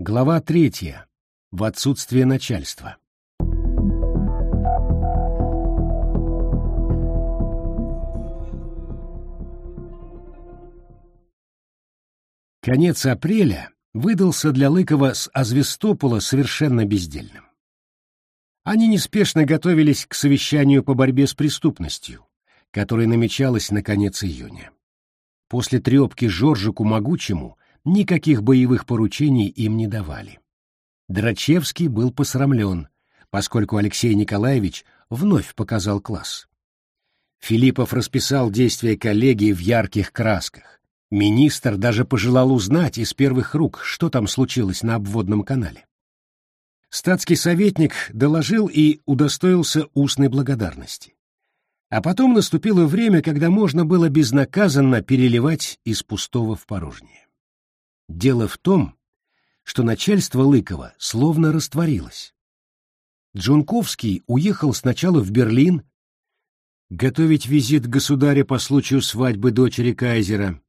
Глава третья. В отсутствие начальства. Конец апреля выдался для Лыкова с Азвестопола совершенно бездельным. Они неспешно готовились к совещанию по борьбе с преступностью, которое намечалось на конец июня. После трепки Жоржику Могучему никаких боевых поручений им не давали. Драчевский был посрамлен, поскольку Алексей Николаевич вновь показал класс. Филиппов расписал действия коллеги в ярких красках. Министр даже пожелал узнать из первых рук, что там случилось на обводном канале. Статский советник доложил и удостоился устной благодарности. А потом наступило время, когда можно было безнаказанно переливать из пустого в порожнее. Дело в том, что начальство Лыкова словно растворилось. Джунковский уехал сначала в Берлин, готовить визит государя по случаю свадьбы дочери кайзера,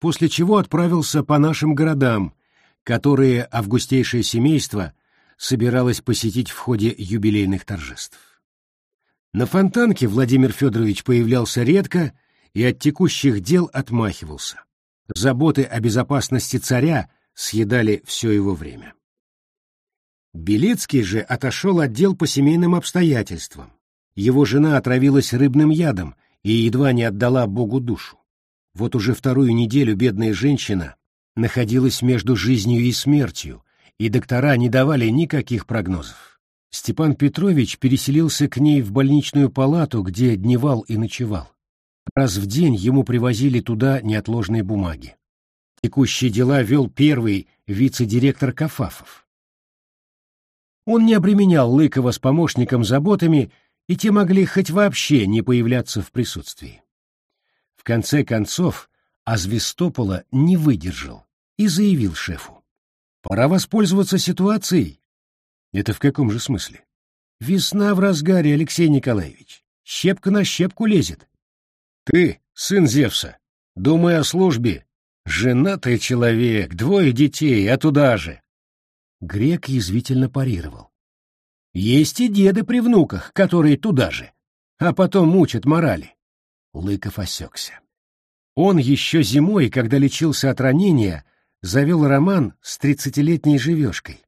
после чего отправился по нашим городам, которые августейшее семейство собиралось посетить в ходе юбилейных торжеств. На фонтанке Владимир Федорович появлялся редко и от текущих дел отмахивался. Заботы о безопасности царя съедали все его время. Белецкий же отошел от дел по семейным обстоятельствам. Его жена отравилась рыбным ядом и едва не отдала Богу душу. Вот уже вторую неделю бедная женщина находилась между жизнью и смертью, и доктора не давали никаких прогнозов. Степан Петрович переселился к ней в больничную палату, где дневал и ночевал. Раз в день ему привозили туда неотложные бумаги. Текущие дела вел первый вице-директор Кафафов. Он не обременял Лыкова с помощником заботами, и те могли хоть вообще не появляться в присутствии. В конце концов, Азвестопола не выдержал и заявил шефу. Пора воспользоваться ситуацией. Это в каком же смысле? Весна в разгаре, Алексей Николаевич. Щепка на щепку лезет. Ты, сын Зевса, думай о службе. Женатый человек, двое детей, а туда же. Грек язвительно парировал. Есть и деды при внуках, которые туда же, а потом мучат морали. Лыков осекся. Он еще зимой, когда лечился от ранения, завел роман с тридцатилетней живешкой.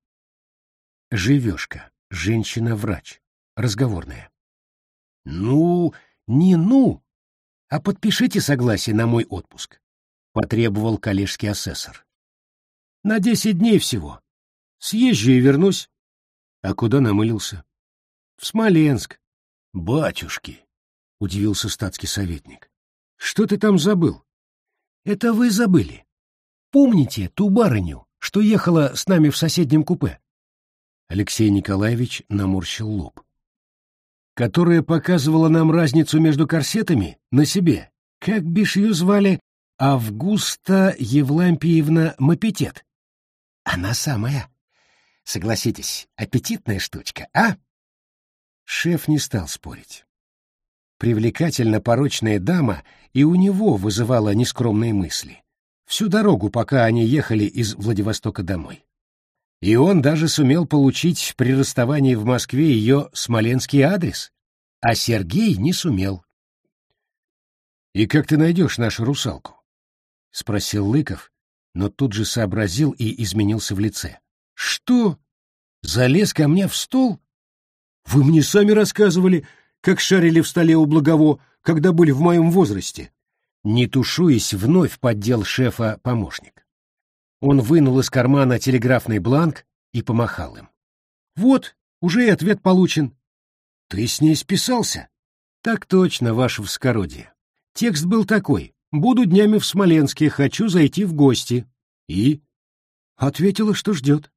Живешка, женщина-врач, разговорная. «Ну, не ну, а подпишите согласие на мой отпуск», — потребовал коллежский асессор. «На десять дней всего. Съезжу и вернусь». «А куда намылился?» «В Смоленск». «Батюшки», — удивился статский советник. «Что ты там забыл?» «Это вы забыли. Помните ту барыню, что ехала с нами в соседнем купе? Алексей Николаевич наморщил лоб. Которая показывала нам разницу между корсетами на себе. Как бишь ее звали? Августа Евлампиевна Мапетет. Она самая. Согласитесь, аппетитная штучка, а? Шеф не стал спорить. Привлекательно порочная дама и у него вызывала нескромные мысли всю дорогу, пока они ехали из Владивостока домой. И он даже сумел получить при расставании в Москве ее смоленский адрес, а Сергей не сумел. «И как ты найдешь нашу русалку?» — спросил Лыков, но тут же сообразил и изменился в лице. «Что? Залез ко мне в стол? Вы мне сами рассказывали, как шарили в столе у Благово, когда были в моем возрасте. Не тушуясь, вновь поддел шефа помощник. Он вынул из кармана телеграфный бланк и помахал им. «Вот, уже и ответ получен». «Ты с ней списался?» «Так точно, ваше вскородие. Текст был такой. Буду днями в Смоленске, хочу зайти в гости». «И?» Ответила, что ждет.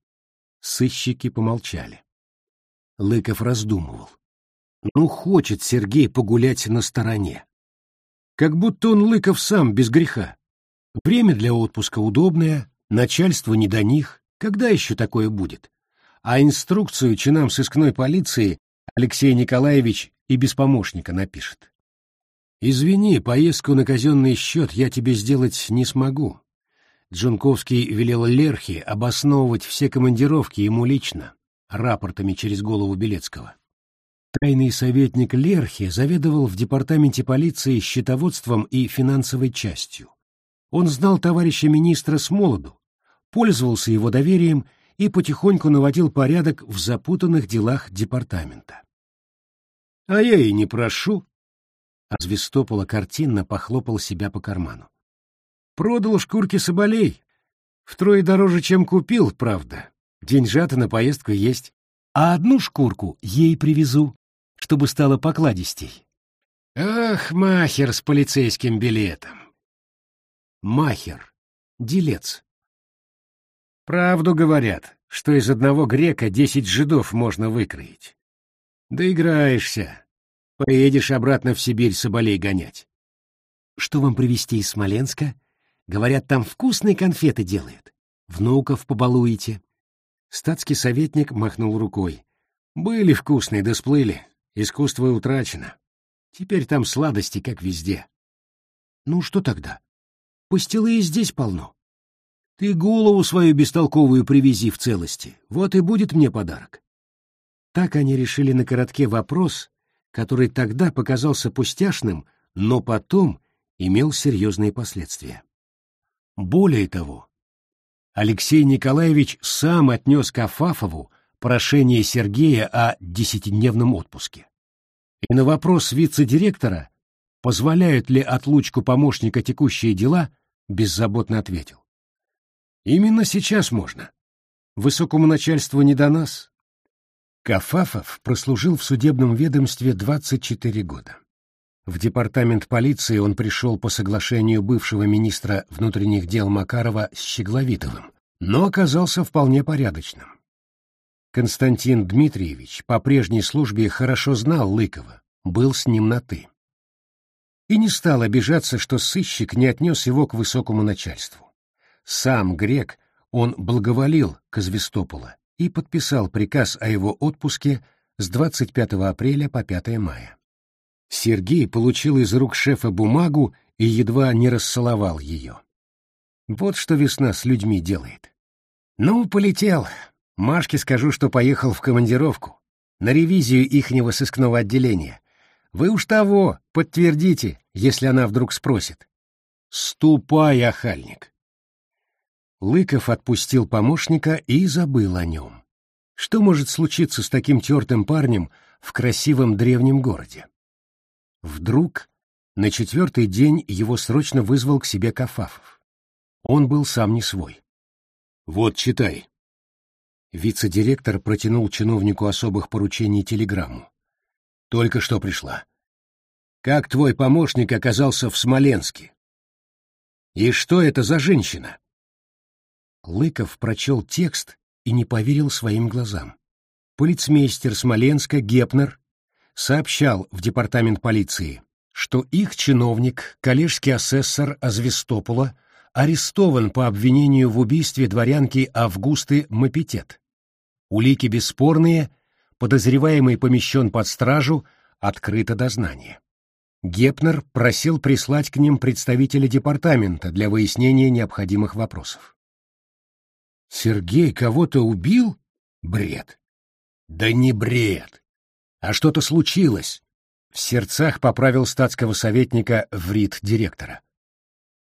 Сыщики помолчали. Лыков раздумывал. Ну, хочет Сергей погулять на стороне. Как будто он Лыков сам, без греха. Время для отпуска удобное, начальство не до них. Когда еще такое будет? А инструкцию чинам сыскной полиции Алексей Николаевич и без помощника напишет. «Извини, поездку на казенный счет я тебе сделать не смогу. Джунковский велел Лерхе обосновывать все командировки ему лично, рапортами через голову Белецкого. Тайный советник Лерхе заведовал в департаменте полиции счетоводством и финансовой частью. Он знал товарища министра с молоду, пользовался его доверием и потихоньку наводил порядок в запутанных делах департамента. «А я и не прошу», — а Звестопола картинно похлопал себя по карману. «Продал шкурки соболей. Втрое дороже, чем купил, правда. Деньжата на поездку есть. А одну шкурку ей привезу, чтобы стало покладистей». «Ах, махер с полицейским билетом!» Махер, делец. Правду говорят, что из одного грека десять жидов можно выкроить. Доиграешься. Поедешь обратно в Сибирь соболей гонять. Что вам привезти из Смоленска? Говорят, там вкусные конфеты делают. Внуков побалуете. Статский советник махнул рукой. Были вкусные, да сплыли. Искусство утрачено. Теперь там сладости, как везде. Ну что тогда? Пастилы и здесь полно. Ты голову свою бестолковую привези в целости, вот и будет мне подарок. Так они решили на коротке вопрос, который тогда показался пустяшным, но потом имел серьезные последствия. Более того, Алексей Николаевич сам отнес к Афафову прошение Сергея о десятидневном отпуске. И на вопрос вице-директора, позволяют ли отлучку помощника текущие дела, беззаботно ответил. Именно сейчас можно. Высокому начальству не до нас. Кафафов прослужил в судебном ведомстве 24 года. В департамент полиции он пришел по соглашению бывшего министра внутренних дел Макарова с Щегловитовым, но оказался вполне порядочным. Константин Дмитриевич по прежней службе хорошо знал Лыкова, был с ним на «ты». И не стал обижаться, что сыщик не отнес его к высокому начальству. Сам грек, он благоволил к Звестопола и подписал приказ о его отпуске с 25 апреля по 5 мая. Сергей получил из рук шефа бумагу и едва не расцеловал ее. Вот что весна с людьми делает. Ну, полетел. Машке скажу, что поехал в командировку, на ревизию ихнего сыскного отделения. Вы уж того, подтвердите, если она вдруг спросит. Ступай, охальник. Лыков отпустил помощника и забыл о нем. Что может случиться с таким тертым парнем в красивом древнем городе? Вдруг на четвертый день его срочно вызвал к себе Кафафов. Он был сам не свой. «Вот, читай». Вице-директор протянул чиновнику особых поручений телеграмму. «Только что пришла. Как твой помощник оказался в Смоленске? И что это за женщина?» Лыков прочел текст и не поверил своим глазам. Полицмейстер Смоленска Гепнер сообщал в департамент полиции, что их чиновник, коллежский асессор Азвестопола, арестован по обвинению в убийстве дворянки Августы Мапитет. Улики бесспорные, подозреваемый помещен под стражу, открыто дознание. Гепнер просил прислать к ним представителя департамента для выяснения необходимых вопросов. Сергей кого-то убил? Бред. Да не бред. А что-то случилось. В сердцах поправил статского советника в рит директора.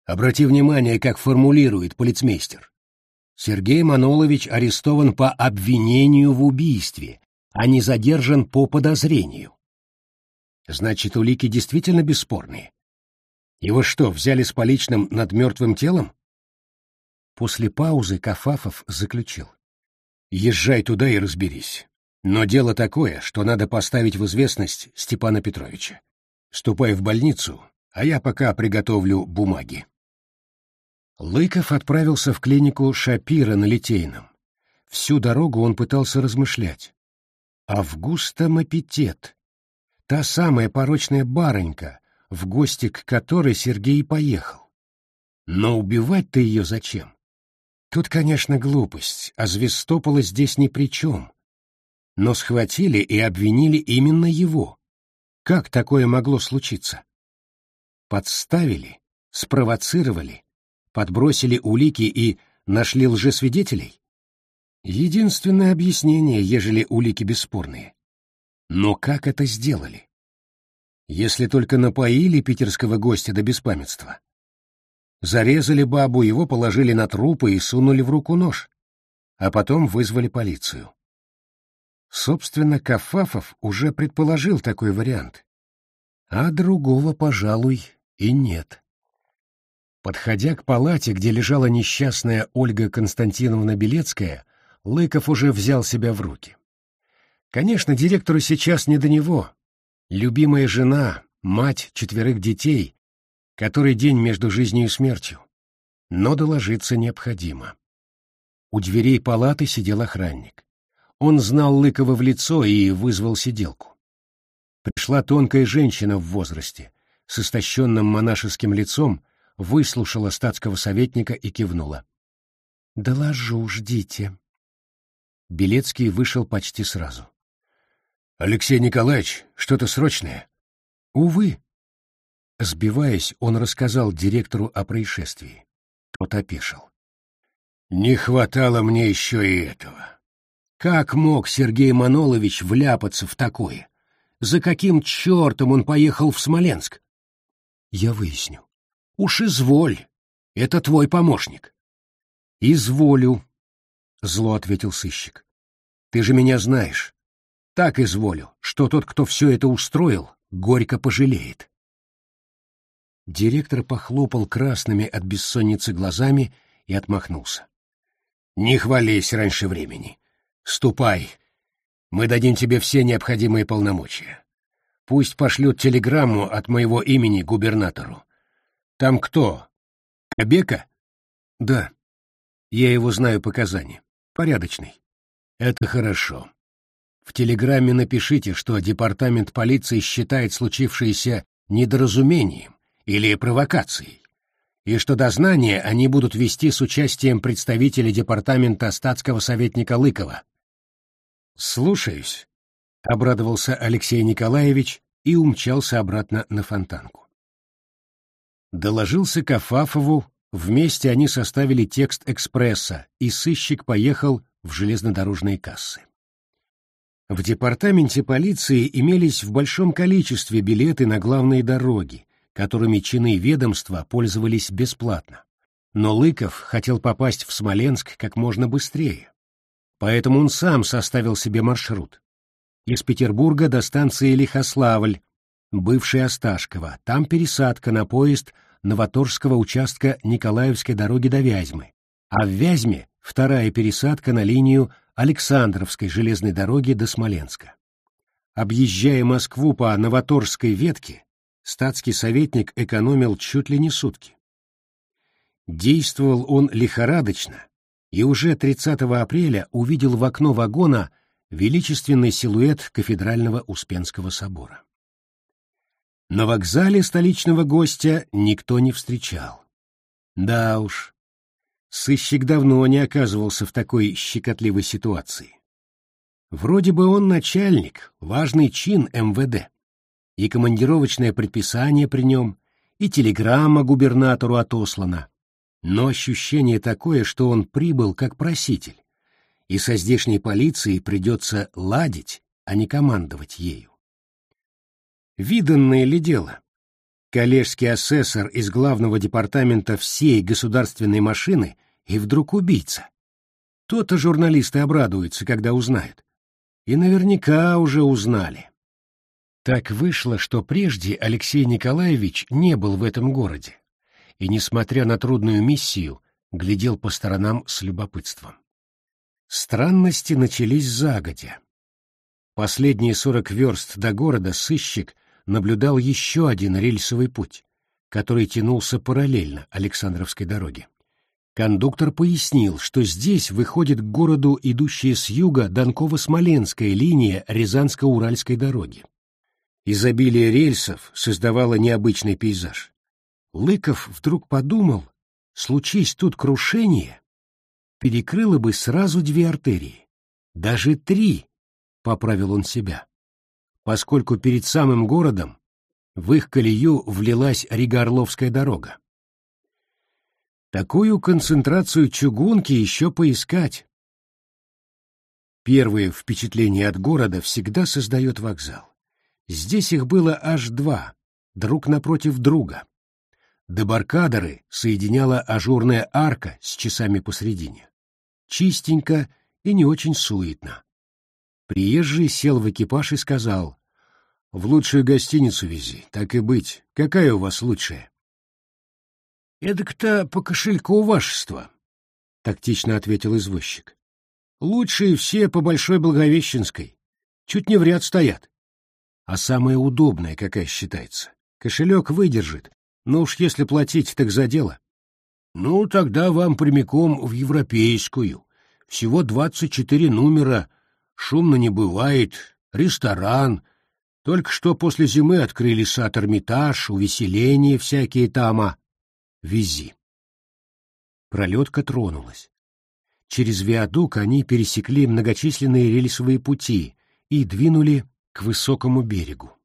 Обрати внимание, как формулирует полицмейстер. Сергей Манолович арестован по обвинению в убийстве, а не задержан по подозрению. Значит, улики действительно бесспорные. Его что, взяли с поличным над мертвым телом? После паузы Кафафов заключил. «Езжай туда и разберись. Но дело такое, что надо поставить в известность Степана Петровича. Ступай в больницу, а я пока приготовлю бумаги». Лыков отправился в клинику Шапира на Литейном. Всю дорогу он пытался размышлять. Августа Мапитет, та самая порочная барынька, в гости к которой Сергей поехал. Но убивать-то ее зачем? Тут, конечно, глупость, а Звестопола здесь ни при чем. Но схватили и обвинили именно его. Как такое могло случиться? Подставили, спровоцировали, подбросили улики и нашли лжесвидетелей? Единственное объяснение, ежели улики бесспорные. Но как это сделали? Если только напоили питерского гостя до беспамятства. Зарезали бабу, его положили на трупы и сунули в руку нож, а потом вызвали полицию. Собственно, Кафафов уже предположил такой вариант. А другого, пожалуй, и нет. Подходя к палате, где лежала несчастная Ольга Константиновна Белецкая, Лыков уже взял себя в руки. Конечно, директору сейчас не до него. Любимая жена, мать четверых детей, который день между жизнью и смертью. Но доложиться необходимо. У дверей палаты сидел охранник. Он знал Лыкова в лицо и вызвал сиделку. Пришла тонкая женщина в возрасте, с истощенным монашеским лицом, выслушала статского советника и кивнула. «Доложу, ждите». Белецкий вышел почти сразу. «Алексей Николаевич, что-то срочное?» «Увы». Сбиваясь, он рассказал директору о происшествии. Тот опешил. «Не хватало мне еще и этого. Как мог Сергей Манолович вляпаться в такое? За каким чертом он поехал в Смоленск?» «Я выясню». «Уж изволь. Это твой помощник». «Изволю», — зло ответил сыщик. «Ты же меня знаешь. Так изволю, что тот, кто все это устроил, горько пожалеет». Директор похлопал красными от бессонницы глазами и отмахнулся. «Не хвались раньше времени. Ступай. Мы дадим тебе все необходимые полномочия. Пусть пошлют телеграмму от моего имени губернатору. Там кто? Кобека? Да. Я его знаю показания. Порядочный. Это хорошо. В телеграмме напишите, что департамент полиции считает случившееся недоразумением или провокацией, и что дознание они будут вести с участием представителя департамента статского советника Лыкова. «Слушаюсь», — обрадовался Алексей Николаевич и умчался обратно на фонтанку. Доложился Кафафову, вместе они составили текст экспресса, и сыщик поехал в железнодорожные кассы. В департаменте полиции имелись в большом количестве билеты на главные дороги, которыми чины ведомства пользовались бесплатно. Но Лыков хотел попасть в Смоленск как можно быстрее. Поэтому он сам составил себе маршрут. Из Петербурга до станции Лихославль, бывшей Осташково, там пересадка на поезд Новоторжского участка Николаевской дороги до Вязьмы, а в Вязьме вторая пересадка на линию Александровской железной дороги до Смоленска. Объезжая Москву по Новоторжской ветке, статский советник экономил чуть ли не сутки. Действовал он лихорадочно, и уже 30 апреля увидел в окно вагона величественный силуэт кафедрального Успенского собора. На вокзале столичного гостя никто не встречал. Да уж, сыщик давно не оказывался в такой щекотливой ситуации. Вроде бы он начальник, важный чин МВД, и командировочное предписание при нем, и телеграмма губернатору отослана но ощущение такое, что он прибыл как проситель, и со здешней полицией придется ладить, а не командовать ею. Виданное ли дело? Коллежский асессор из главного департамента всей государственной машины и вдруг убийца. То-то журналисты обрадуются, когда узнают. И наверняка уже узнали. Так вышло, что прежде Алексей Николаевич не был в этом городе и, несмотря на трудную миссию, глядел по сторонам с любопытством. Странности начались загодя. Последние сорок верст до города сыщик наблюдал еще один рельсовый путь, который тянулся параллельно Александровской дороге. Кондуктор пояснил, что здесь выходит к городу идущая с юга Донково-Смоленская линия Рязанско-Уральской дороги. Изобилие рельсов создавало необычный пейзаж. Лыков вдруг подумал, случись тут крушение, перекрыло бы сразу две артерии, даже три, поправил он себя, поскольку перед самым городом в их колею влилась Рига-Орловская дорога. Такую концентрацию чугунки еще поискать. Первое впечатление от города всегда создает вокзал. Здесь их было аж два, друг напротив друга. Дебаркадеры соединяла ажурная арка с часами посредине. Чистенько и не очень суетно. Приезжий сел в экипаж и сказал, «В лучшую гостиницу вези, так и быть. Какая у вас лучшая?» «Эдак-то по кошельку вашества», — тактично ответил извозчик. «Лучшие все по Большой Благовещенской. Чуть не в ряд стоят. А самая удобная какая считается? Кошелек выдержит, но уж если платить, так за дело. Ну, тогда вам прямиком в европейскую. Всего двадцать четыре номера, шумно не бывает, ресторан. Только что после зимы открыли сад Эрмитаж, увеселения всякие тама. Вези. Пролетка тронулась. Через виадук они пересекли многочисленные рельсовые пути и двинули к высокому берегу.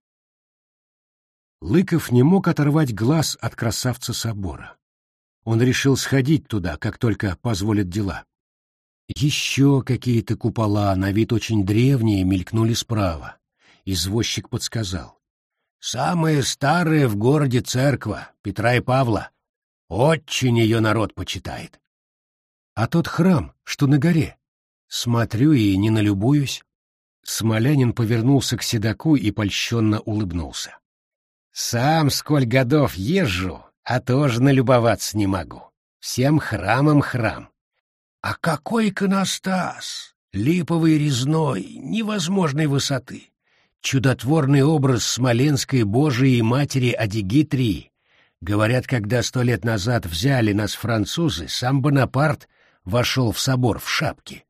Лыков не мог оторвать глаз от красавца собора. Он решил сходить туда, как только позволят дела. Еще какие-то купола, на вид очень древние, мелькнули справа. Извозчик подсказал. «Самая старая в городе церква, Петра и Павла. Очень ее народ почитает. А тот храм, что на горе, смотрю и не налюбуюсь». Смолянин повернулся к седаку и польщенно улыбнулся. «Сам сколь годов езжу, а тоже налюбоваться не могу. Всем храмом храм. А какой иконостас! Липовый резной, невозможной высоты. Чудотворный образ Смоленской Божией Матери Адигитрии. Говорят, когда сто лет назад взяли нас французы, сам Бонапарт вошел в собор в шапке.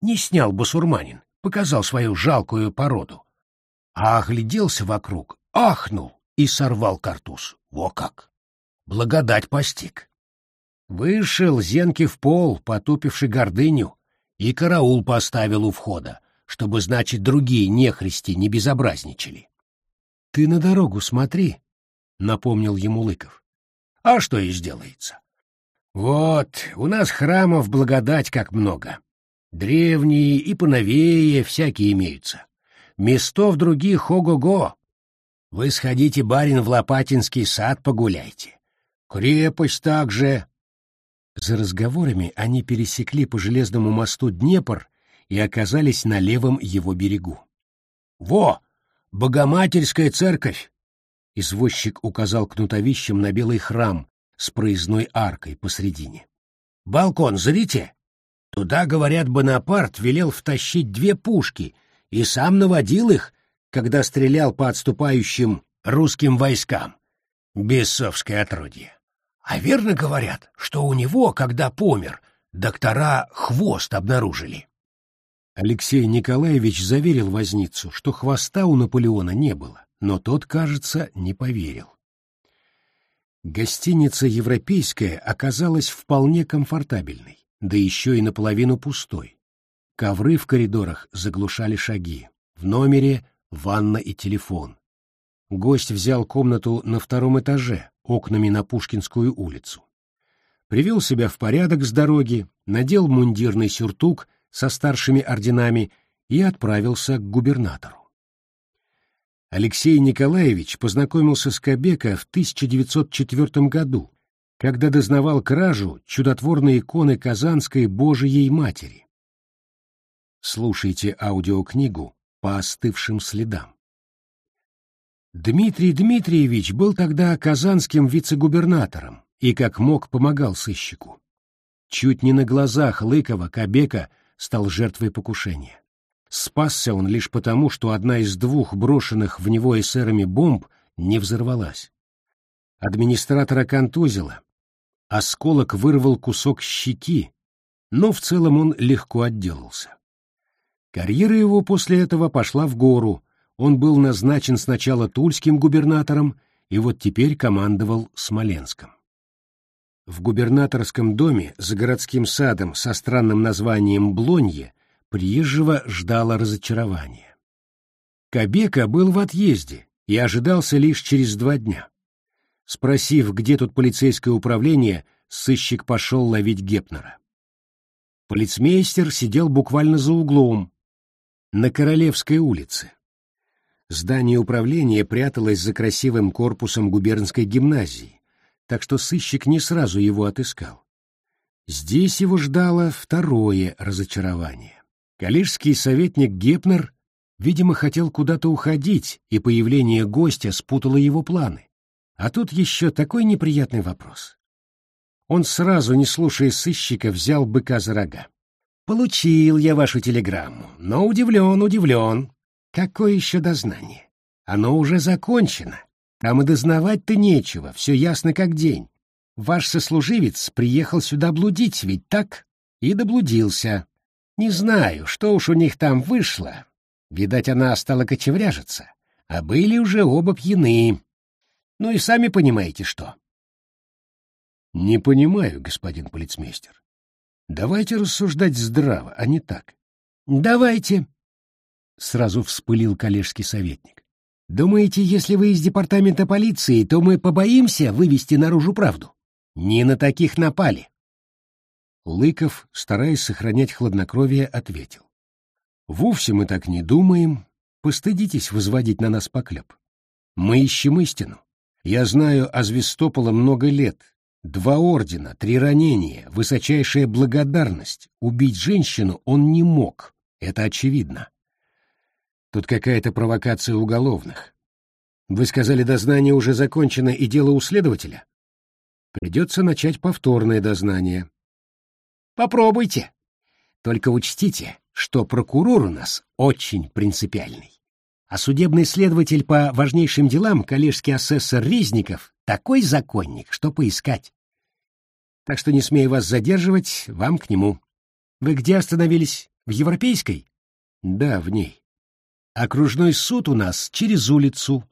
Не снял басурманин, показал свою жалкую породу. А огляделся вокруг, ахнул и сорвал картуз. Во как! Благодать постиг. Вышел Зенки в пол, потупивший гордыню, и караул поставил у входа, чтобы, значит, другие нехристи не безобразничали. — Ты на дорогу смотри, — напомнил ему Лыков. — А что и сделается? Вот, у нас храмов благодать как много. Древние и поновее всякие имеются. Местов других ого-го. Вы сходите, барин, в Лопатинский сад погуляйте. Крепость также, за разговорами они пересекли по железному мосту Днепр и оказались на левом его берегу. «Во! Богоматерская церковь!» Извозчик указал кнутовищем на белый храм с проездной аркой посредине. «Балкон, зрите? Туда, говорят, Бонапарт велел втащить две пушки и сам наводил их, когда стрелял по отступающим русским войскам. Бесовское отродье. А верно говорят, что у него, когда помер, доктора хвост обнаружили. Алексей Николаевич заверил возницу, что хвоста у Наполеона не было, но тот, кажется, не поверил. Гостиница «Европейская» оказалась вполне комфортабельной, да еще и наполовину пустой. Ковры в коридорах заглушали шаги. В номере ванна и телефон. Гость взял комнату на втором этаже, окнами на Пушкинскую улицу. Привел себя в порядок с дороги, надел мундирный сюртук со старшими орденами и отправился к губернатору. Алексей Николаевич познакомился с Кобека в 1904 году, когда дознавал кражу чудотворной иконы Казанской Божией Матери. Слушайте аудиокнигу «По остывшим следам». Дмитрий Дмитриевич был тогда казанским вице-губернатором и как мог помогал сыщику. Чуть не на глазах Лыкова Кобека стал жертвой покушения. Спасся он лишь потому, что одна из двух брошенных в него эсерами бомб не взорвалась. Администратора контузило, осколок вырвал кусок щеки, но в целом он легко отделался. Карьера его после этого пошла в гору, он был назначен сначала тульским губернатором и вот теперь командовал Смоленском. В губернаторском доме за городским садом со странным названием Блонье приезжего ждало разочарование. Кабека был в отъезде и ожидался лишь через два дня. Спросив, где тут полицейское управление, сыщик пошел ловить Гепнера. Полицмейстер сидел буквально за углом, на Королевской улице. Здание управления пряталось за красивым корпусом губернской гимназии, так что сыщик не сразу его отыскал. Здесь его ждало второе разочарование. Калишский советник Гепнер, видимо, хотел куда-то уходить, и появление гостя спутало его планы. А тут еще такой неприятный вопрос. Он сразу, не слушая сыщика, взял быка за рога. «Получил я вашу телеграмму, но удивлен, удивлен. Какое еще дознание? Оно уже закончено. Там и дознавать-то нечего, все ясно как день. Ваш сослуживец приехал сюда блудить, ведь так? И доблудился. Не знаю, что уж у них там вышло. Видать, она стала кочевряжиться. А были уже оба пьяны. Ну и сами понимаете, что. Не понимаю, господин полицмейстер. Давайте рассуждать здраво, а не так. Давайте. Сразу вспылил коллежский советник. Думаете, если вы из департамента полиции, то мы побоимся вывести наружу правду? Не на таких напали. Лыков, стараясь сохранять хладнокровие, ответил. Вовсе мы так не думаем. Постыдитесь возводить на нас поклеп. Мы ищем истину. Я знаю о Звестопола много лет, Два ордена, три ранения, высочайшая благодарность. Убить женщину он не мог, это очевидно. Тут какая-то провокация уголовных. Вы сказали, дознание уже закончено и дело у следователя? Придется начать повторное дознание. Попробуйте. Только учтите, что прокурор у нас очень принципиальный. А судебный следователь по важнейшим делам, коллежский асессор Резников, такой законник, что поискать. Так что, не смею вас задерживать, вам к нему. Вы где остановились? В Европейской? Да, в ней. Окружной суд у нас через улицу.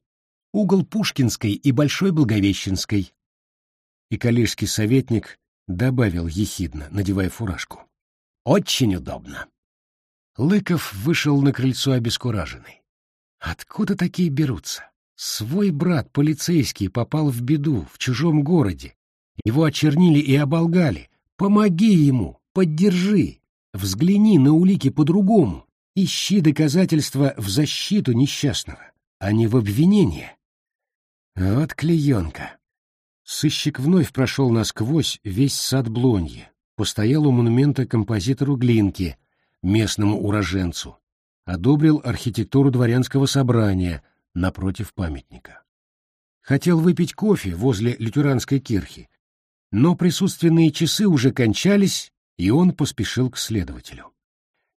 Угол Пушкинской и Большой Благовещенской. И коллежский советник добавил ехидно, надевая фуражку. Очень удобно. Лыков вышел на крыльцо обескураженный. Откуда такие берутся? Свой брат, полицейский, попал в беду в чужом городе. Его очернили и оболгали. Помоги ему, поддержи. Взгляни на улики по-другому. Ищи доказательства в защиту несчастного, а не в обвинение. Вот клеенка. Сыщик вновь прошел насквозь весь сад Блонье, постоял у монумента композитору Глинке, местному уроженцу, одобрил архитектуру дворянского собрания напротив памятника. Хотел выпить кофе возле лютеранской кирхи, но присутственные часы уже кончались, и он поспешил к следователю.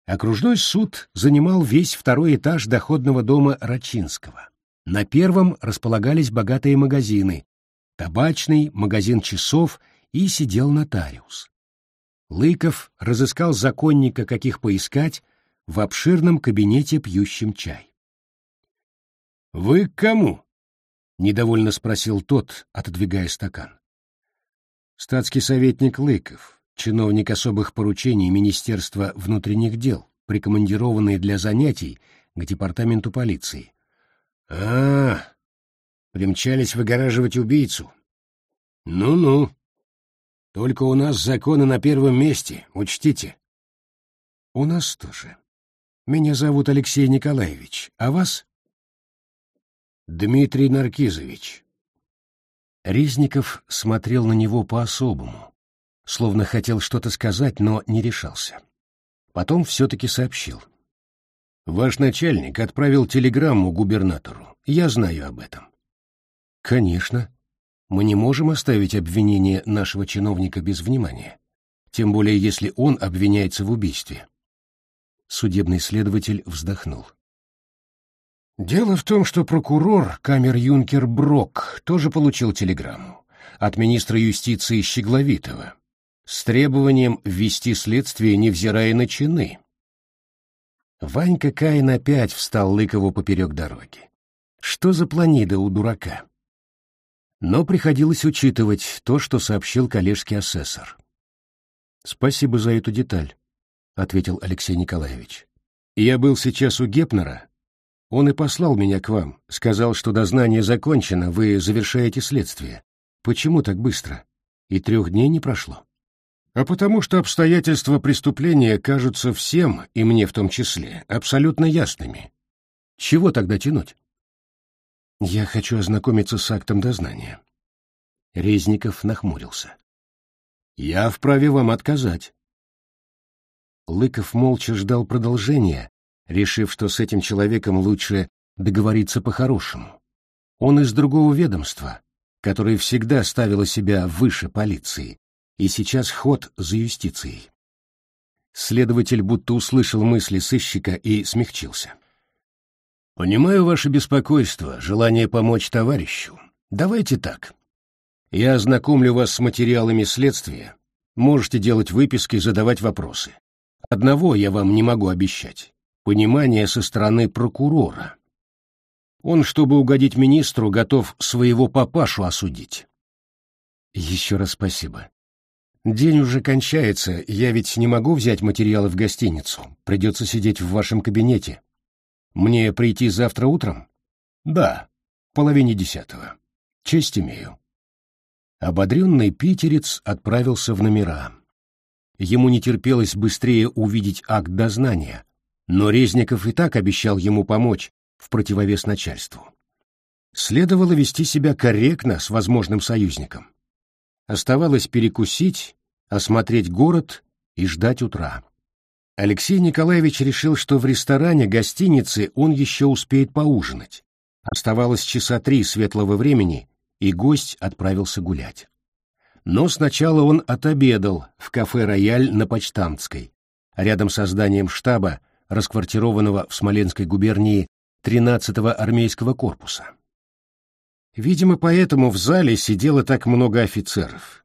Окружной суд занимал весь второй этаж доходного дома Рачинского. На первом располагались богатые магазины, табачный, магазин часов и сидел нотариус. Лыков разыскал законника, каких поискать, в обширном кабинете пьющим чай. «Вы к кому?» — недовольно спросил тот, отодвигая стакан. Статский советник Лыков, чиновник особых поручений Министерства внутренних дел, прикомандированный для занятий к департаменту полиции. А, -а, -а примчались выгораживать убийцу. Ну-ну. Только у нас законы на первом месте, учтите. У нас тоже. Меня зовут Алексей Николаевич, а вас? Дмитрий Наркизович. Резников смотрел на него по-особому, словно хотел что-то сказать, но не решался. Потом все-таки сообщил. «Ваш начальник отправил телеграмму губернатору. Я знаю об этом». «Конечно. Мы не можем оставить обвинение нашего чиновника без внимания, тем более если он обвиняется в убийстве». Судебный следователь вздохнул. Дело в том, что прокурор, камер-юнкер Брок, тоже получил телеграмму от министра юстиции Щегловитова с требованием ввести следствие, невзирая на чины. Ванька Каин опять встал Лыкову поперек дороги. Что за планида у дурака? Но приходилось учитывать то, что сообщил коллежский асессор. «Спасибо за эту деталь», — ответил Алексей Николаевич. «Я был сейчас у Гепнера, он и послал меня к вам, сказал, что дознание закончено, вы завершаете следствие. Почему так быстро? И трех дней не прошло. А потому что обстоятельства преступления кажутся всем, и мне в том числе, абсолютно ясными. Чего тогда тянуть? Я хочу ознакомиться с актом дознания. Резников нахмурился. Я вправе вам отказать. Лыков молча ждал продолжения, решив, что с этим человеком лучше договориться по-хорошему. Он из другого ведомства, которое всегда ставило себя выше полиции, и сейчас ход за юстицией. Следователь будто услышал мысли сыщика и смягчился. «Понимаю ваше беспокойство, желание помочь товарищу. Давайте так. Я ознакомлю вас с материалами следствия. Можете делать выписки, задавать вопросы. Одного я вам не могу обещать. Понимание со стороны прокурора. Он, чтобы угодить министру, готов своего папашу осудить. Еще раз спасибо. День уже кончается, я ведь не могу взять материалы в гостиницу. Придется сидеть в вашем кабинете. Мне прийти завтра утром? Да, в половине десятого. Честь имею. Ободренный питерец отправился в номера. Ему не терпелось быстрее увидеть акт дознания, но Резников и так обещал ему помочь в противовес начальству. Следовало вести себя корректно с возможным союзником. Оставалось перекусить, осмотреть город и ждать утра. Алексей Николаевич решил, что в ресторане гостиницы он еще успеет поужинать. Оставалось часа три светлого времени, и гость отправился гулять. Но сначала он отобедал в кафе «Рояль» на Почтамтской, рядом со зданием штаба, расквартированного в Смоленской губернии 13-го армейского корпуса. Видимо, поэтому в зале сидело так много офицеров.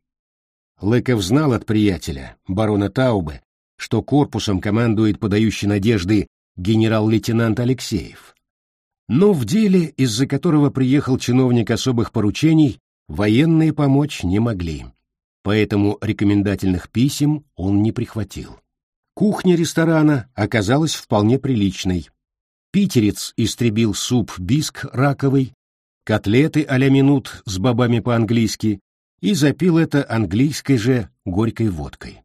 Лыков знал от приятеля, барона Таубе, что корпусом командует подающий надежды генерал-лейтенант Алексеев. Но в деле, из-за которого приехал чиновник особых поручений, военные помочь не могли. Поэтому рекомендательных писем он не прихватил. Кухня ресторана оказалась вполне приличной. Питерец истребил суп биск раковый, котлеты а-ля минут с бобами по-английски и запил это английской же горькой водкой.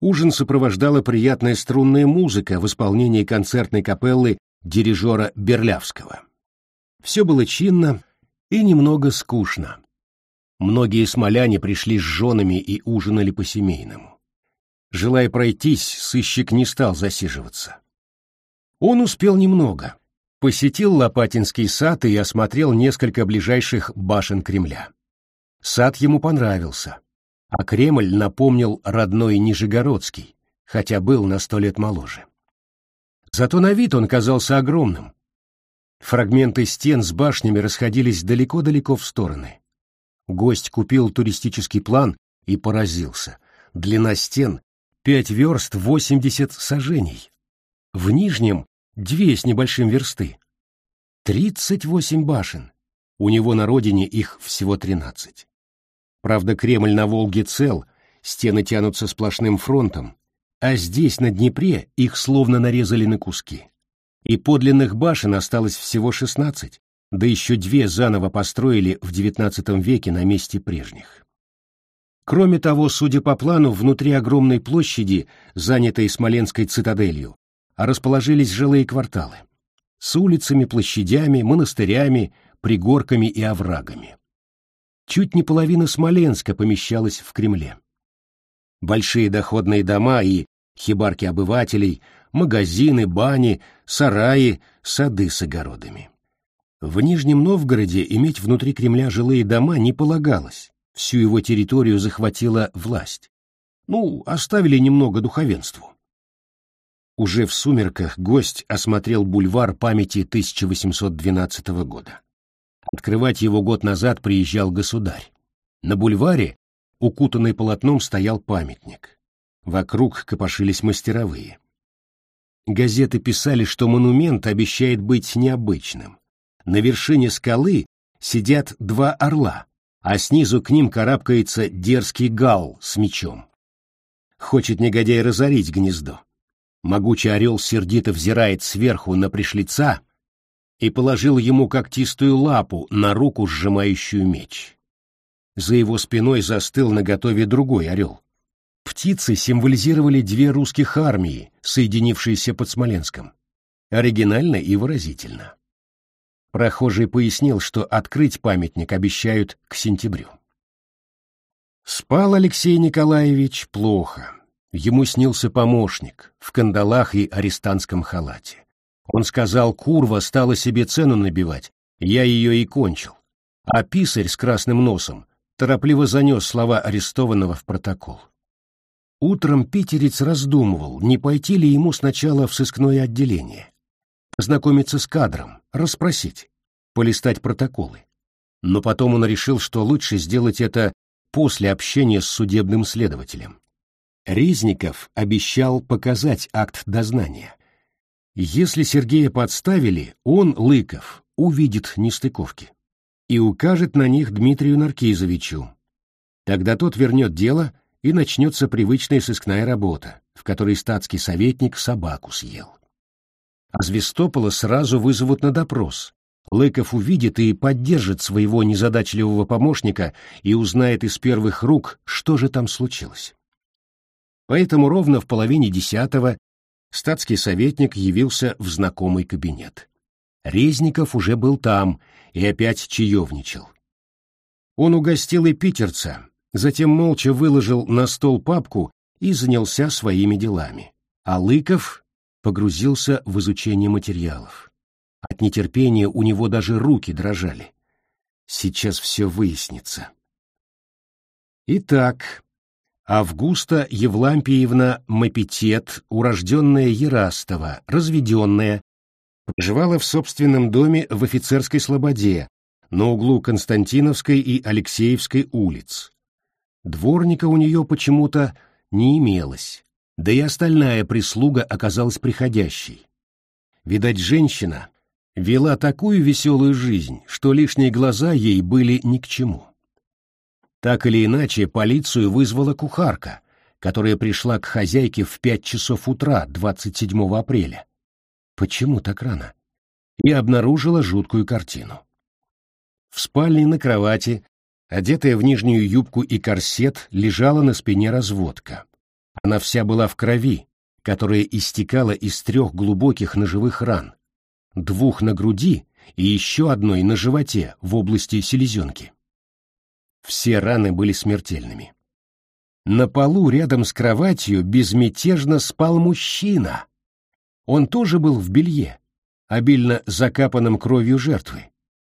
Ужин сопровождала приятная струнная музыка в исполнении концертной капеллы дирижера Берлявского. Все было чинно и немного скучно. Многие смоляне пришли с женами и ужинали по-семейному. Желая пройтись, сыщик не стал засиживаться. Он успел немного. Посетил Лопатинский сад и осмотрел несколько ближайших башен Кремля. Сад ему понравился, а Кремль напомнил родной Нижегородский, хотя был на сто лет моложе. Зато на вид он казался огромным. Фрагменты стен с башнями расходились далеко-далеко в стороны. Гость купил туристический план и поразился. Длина стен — пять верст восемьдесят сажений. В нижнем — две с небольшим версты. Тридцать восемь башен. У него на родине их всего тринадцать. Правда, Кремль на Волге цел, стены тянутся сплошным фронтом, а здесь, на Днепре, их словно нарезали на куски. И подлинных башен осталось всего шестнадцать, да еще две заново построили в XIX веке на месте прежних. Кроме того, судя по плану, внутри огромной площади, занятой Смоленской цитаделью, расположились жилые кварталы с улицами, площадями, монастырями, пригорками и оврагами. Чуть не половина Смоленска помещалась в Кремле. Большие доходные дома и хибарки обывателей, магазины, бани, сараи, сады с огородами. В Нижнем Новгороде иметь внутри Кремля жилые дома не полагалось, всю его территорию захватила власть. Ну, оставили немного духовенству. Уже в сумерках гость осмотрел бульвар памяти 1812 года. Открывать его год назад приезжал государь. На бульваре, укутанный полотном, стоял памятник. Вокруг копошились мастеровые. Газеты писали, что монумент обещает быть необычным. На вершине скалы сидят два орла, а снизу к ним карабкается дерзкий гал с мечом. Хочет негодяй разорить гнездо. Могучий орел сердито взирает сверху на пришлица и положил ему когтистую лапу на руку, сжимающую меч. За его спиной застыл наготове другой орел. Птицы символизировали две русских армии, соединившиеся под Смоленском. Оригинально и выразительно. Прохожий пояснил, что открыть памятник обещают к сентябрю. Спал Алексей Николаевич плохо. Ему снился помощник в кандалах и арестантском халате. Он сказал, курва стала себе цену набивать, я ее и кончил. А писарь с красным носом торопливо занес слова арестованного в протокол. Утром питерец раздумывал, не пойти ли ему сначала в сыскное отделение, познакомиться с кадром, расспросить, полистать протоколы. Но потом он решил, что лучше сделать это после общения с судебным следователем. Резников обещал показать акт дознания. Если Сергея подставили, он, Лыков, увидит нестыковки и укажет на них Дмитрию Наркизовичу. Тогда тот вернет дело, и начнется привычная сыскная работа, в которой статский советник собаку съел. А Звестопола сразу вызовут на допрос. Лыков увидит и поддержит своего незадачливого помощника и узнает из первых рук, что же там случилось. Поэтому ровно в половине десятого статский советник явился в знакомый кабинет. Резников уже был там и опять чаевничал. Он угостил и питерца, затем молча выложил на стол папку и занялся своими делами. А Лыков погрузился в изучение материалов. От нетерпения у него даже руки дрожали. Сейчас все выяснится. Итак, Августа Евлампиевна Мапитет, урожденная Ерастова, разведенная, проживала в собственном доме в офицерской слободе на углу Константиновской и Алексеевской улиц. Дворника у нее почему-то не имелось, да и остальная прислуга оказалась приходящей. Видать, женщина вела такую веселую жизнь, что лишние глаза ей были ни к чему. Так или иначе, полицию вызвала кухарка, которая пришла к хозяйке в пять часов утра 27 апреля Почему так рано? И обнаружила жуткую картину. В спальне на кровати, одетая в нижнюю юбку и корсет, лежала на спине разводка. Она вся была в крови, которая истекала из трех глубоких ножевых ран, двух на груди и еще одной на животе в области селезенки. Все раны были смертельными. На полу рядом с кроватью безмятежно спал мужчина, он тоже был в белье, обильно закапанном кровью жертвы.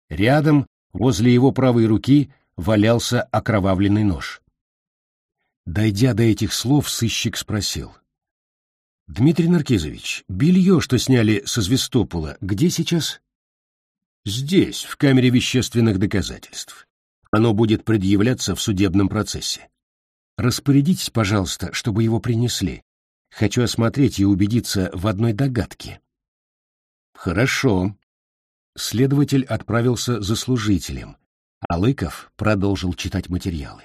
Рядом, возле его правой руки, валялся окровавленный нож. Дойдя до этих слов, сыщик спросил. — Дмитрий Наркизович, белье, что сняли со Звестопола, где сейчас? — Здесь, в камере вещественных доказательств. Оно будет предъявляться в судебном процессе. Распорядитесь, пожалуйста, чтобы его принесли. Хочу осмотреть и убедиться в одной догадке. Хорошо. Следователь отправился за служителем, а Лыков продолжил читать материалы.